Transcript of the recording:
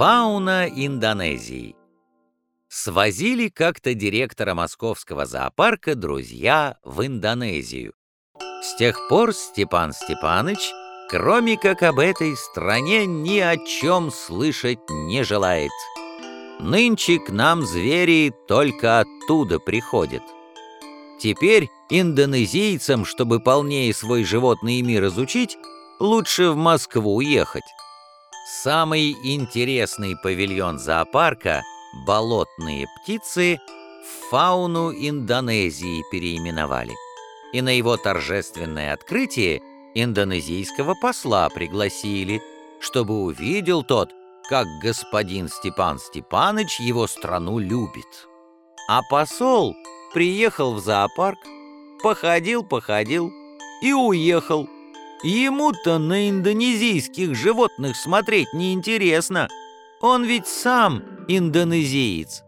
Фауна Индонезии. Свозили как-то директора московского зоопарка друзья в Индонезию. С тех пор Степан Степаныч, кроме как об этой стране, ни о чем слышать не желает. Нынче к нам звери только оттуда приходят. Теперь индонезийцам, чтобы полнее свой животный мир изучить, лучше в Москву ехать. Самый интересный павильон зоопарка «Болотные птицы» в фауну Индонезии переименовали. И на его торжественное открытие индонезийского посла пригласили, чтобы увидел тот, как господин Степан Степаныч его страну любит. А посол приехал в зоопарк, походил-походил и уехал. Ему-то на индонезийских животных смотреть неинтересно. Он ведь сам индонезиец.